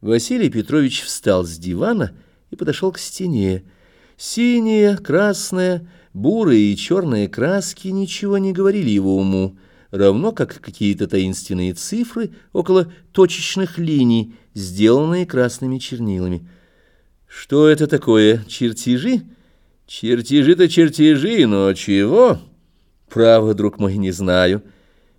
Василий Петрович встал с дивана и подошел к стене. Синие, красные, бурые и черные краски ничего не говорили его уму, равно как какие-то таинственные цифры около точечных линий, сделанные красными чернилами. Что это такое? Чертежи? Чертежи-то чертежи, но чего? Право, друг мой, не знаю.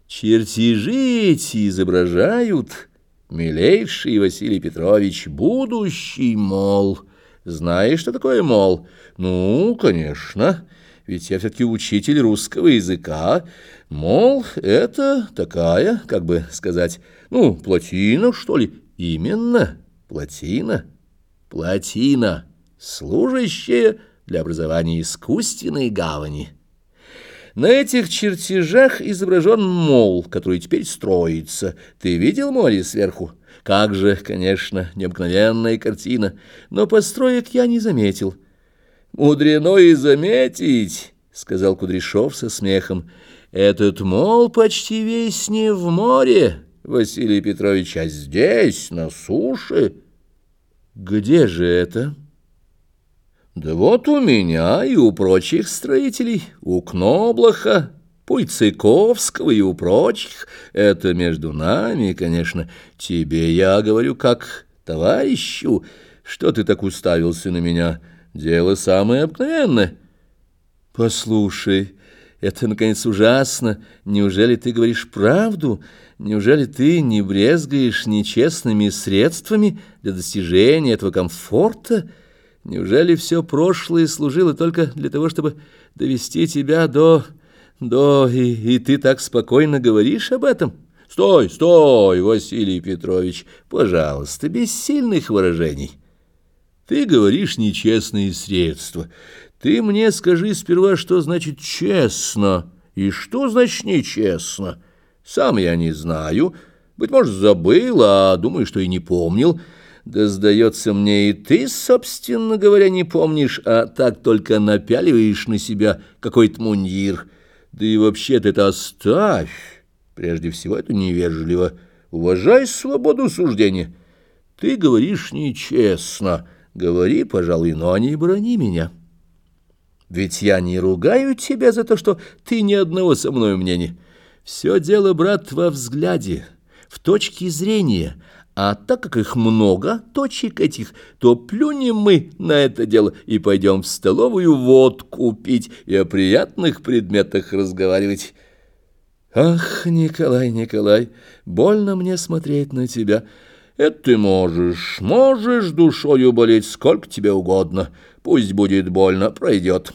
Чертежи эти изображают... «Милейший Василий Петрович, будущий мол. Знаешь, что такое мол? Ну, конечно, ведь я все-таки учитель русского языка. Мол, это такая, как бы сказать, ну, плотина, что ли? Именно, плотина. Плотина, служащая для образования искусственной гавани». На этих чертежах изображен мол, который теперь строится. Ты видел море сверху? Как же, конечно, необыкновенная картина, но построек я не заметил. Мудрено и заметить, — сказал Кудряшов со смехом. Этот мол почти весь не в море, Василий Петрович, а здесь, на суше. Где же это? — да вот у меня и у прочих строителей, у Кноблаха, Пуйцыковского и у прочих. Это между нами, конечно. Тебе я говорю как товарищу. Что ты так уставился на меня? Дело самое обыкновенное. Послушай, это, наконец, ужасно. Неужели ты говоришь правду? Неужели ты не брезгаешь нечестными средствами для достижения этого комфорта?» Неужели все прошлое служило только для того, чтобы довести тебя до... до... И, и ты так спокойно говоришь об этом? Стой, стой, Василий Петрович, пожалуйста, без сильных выражений. Ты говоришь нечестные средства. Ты мне скажи сперва, что значит честно и что значит нечестно. Сам я не знаю, быть может, забыл, а думаю, что и не помнил, — да, сдается мне, и ты, собственно говоря, не помнишь, а так только напяливаешь на себя какой-то мундир. Да и вообще ты это оставь. Прежде всего, это невежливо. Уважай свободу суждения. Ты говоришь нечестно. Говори, пожалуй, но не брони меня. Ведь я не ругаю тебя за то, что ты ни одного со мной мнения. Все дело, брат, во взгляде, в точке зрения — а так как их много, точек этих, то плюнем мы на это дело и пойдем в столовую водку пить и о приятных предметах разговаривать. Ах, Николай, Николай, больно мне смотреть на тебя. Это ты можешь, можешь душою болеть сколько тебе угодно. Пусть будет больно, пройдет.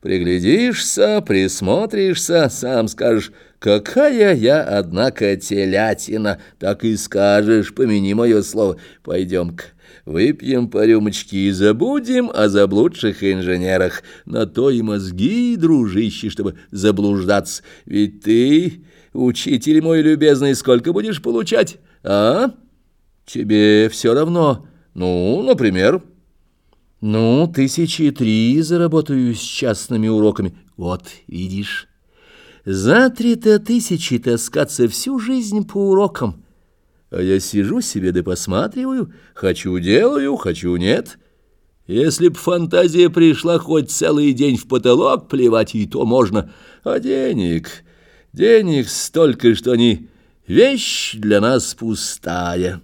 Приглядишься, присмотришься, сам скажешь, какая я, однако, телятина, так и скажешь, помяни мое слово. Пойдем-ка, выпьем по рюмочке и забудем о заблудших инженерах. На то и мозги, дружище, чтобы заблуждаться. Ведь ты, учитель мой любезный, сколько будешь получать, а? Тебе все равно. Ну, например... Ну, тысячи три заработаю с частными уроками. Вот, видишь, за три-то тысячи таскаться всю жизнь по урокам. А я сижу себе да посматриваю, хочу делаю, хочу нет. Если б фантазия пришла хоть целый день в потолок плевать, и то можно. А денег, денег столько, что они вещь для нас пустая».